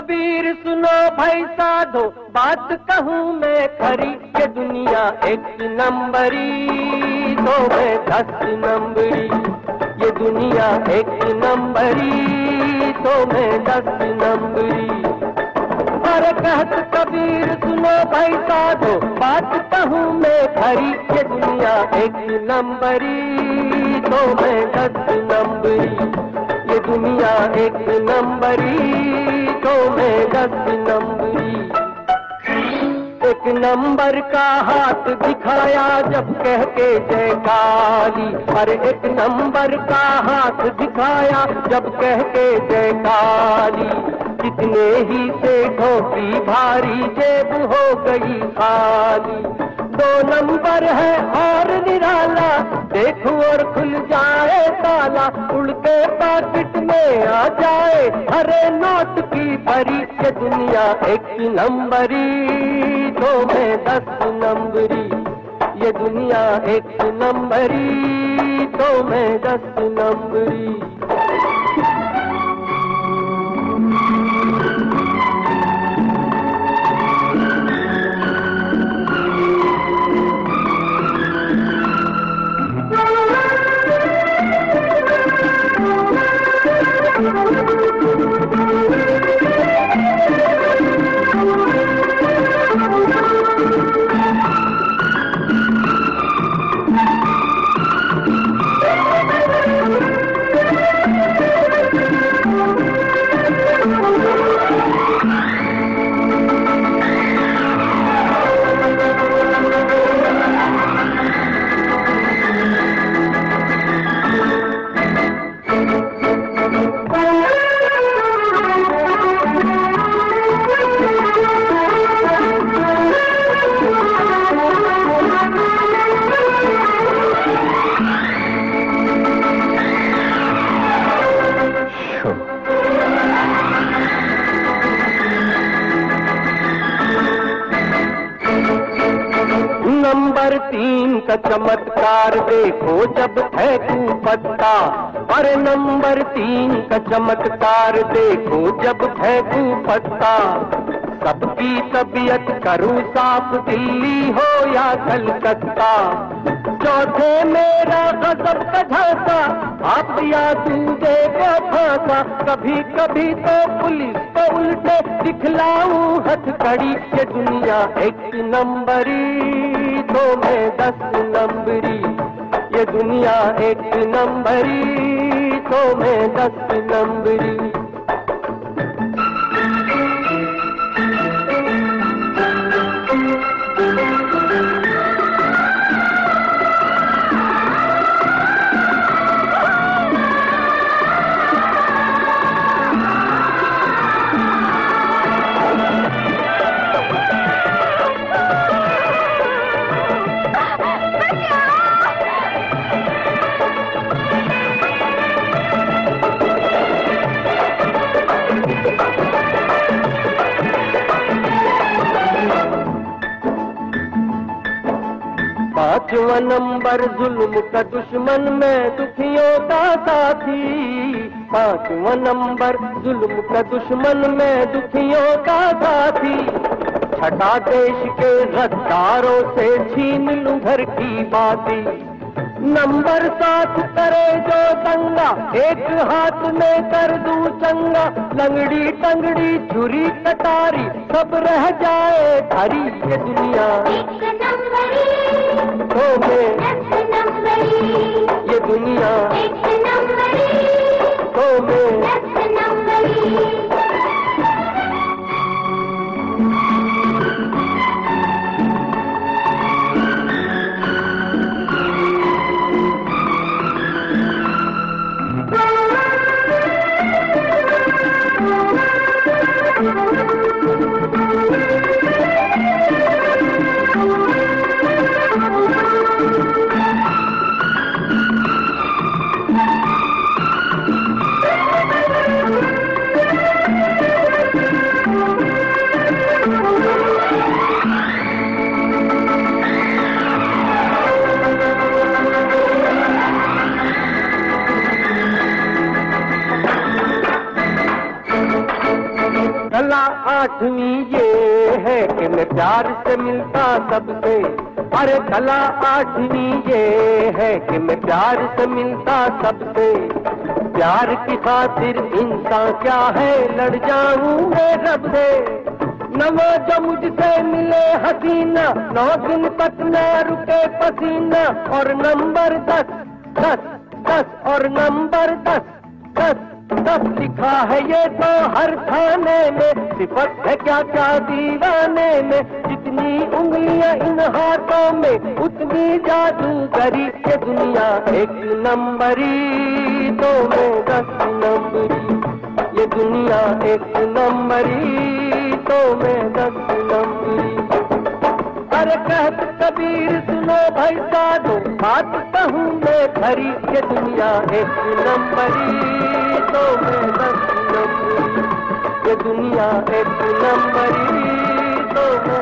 सुनो भाई साधो, बात कहूँ मैं खरी के दुनिया एक नंबरी तो मैं दस नंबरी। ये दुनिया एक नंबरी तो मैं दस नंबरी। अरे कहत कबीर, सुनो भाई साधो, बात कहूँ मैं खरी के दुनिया एक नंबरी तो मैं दस नंबरी। ये दुनिया एक नंबरी तो मैं दस नंबरी। एक नंबर का हाथ दिखाया जब कह के जय काली अरे एक नंबर का हाथ दिखाया जब कह के जय काली। कितने ही से की भारी, जेब हो गई खाली। दो नंबर है और निराला। देखो और खुल जाए ताला। उड़ के पाकिट में आ जाए। हरे नोट की भरी ये दुनिया। एक नंबरी, दो में दस नंबरी। ये दुनिया एक नंबरी तो मैं दस नंबरी। नंबर तीन का चमत्कार देखो, जब फेंकू पत्ता। पर नंबर तीन का चमत्कार देखो, जब फेंकू पत्ता। सबकी तबीयत करूँ साफ़, दिल्ली हो या कलकत्ता? चौथे मेरा गजब का ढांचा आप या तू को फांसा? कभी कभी तो पुलिस को उल्टे दिखलाऊं हथकड़ी ये दुनिया। एक नंबरी तो में दस नंबरी ये दुनिया एक नंबरी तो में दस नंबरी। पांचवा नंबर जुल्म का दुश्मन में, दुखियों का साथी। पांचवा नंबर जुल्म का दुश्मन में, दुखियों का साथी। छठा देश के गद्दारों से छीन लूँ घर की बाती। नंबर सात करे जो दंगा एक हाथ में कर दू चंगा। लंगड़ी टंगड़ी छुरी कटारी सब रह जाए भरी ये दुनिया। एक नंबरी तो नंबरी। ये दुनिया। एक नंबरी तो मैं आठवीं ये है कि मैं प्यार से मिलता सबसे। अरे कला आठवीं ये है कि मैं प्यार से मिलता सबसे। प्यार की खातिर इंसान क्या है, लड़ जाऊँ मैं रब से। नवा जो मुझसे मिले हसीना, नौ दिन तक न रुके पसीना। और नंबर दस दस दस, और नंबर दस दस। दस लिखा है ये तो हर थाने में सिफत है क्या क्या दीवाने में? जितनी उंगलियाँ इन हाथों में, उतनी जादूगरी ये दुनिया एक नंबरी तो में दस नंबरी। ये दुनिया एक नंबरी तो में दस नंबरी। अरे कहत कबीर सुनो भाई साधो, बात कहूँ मैं भरी, ये दुनिया एक नंबरी। दुनिया एक नंबर तो मैं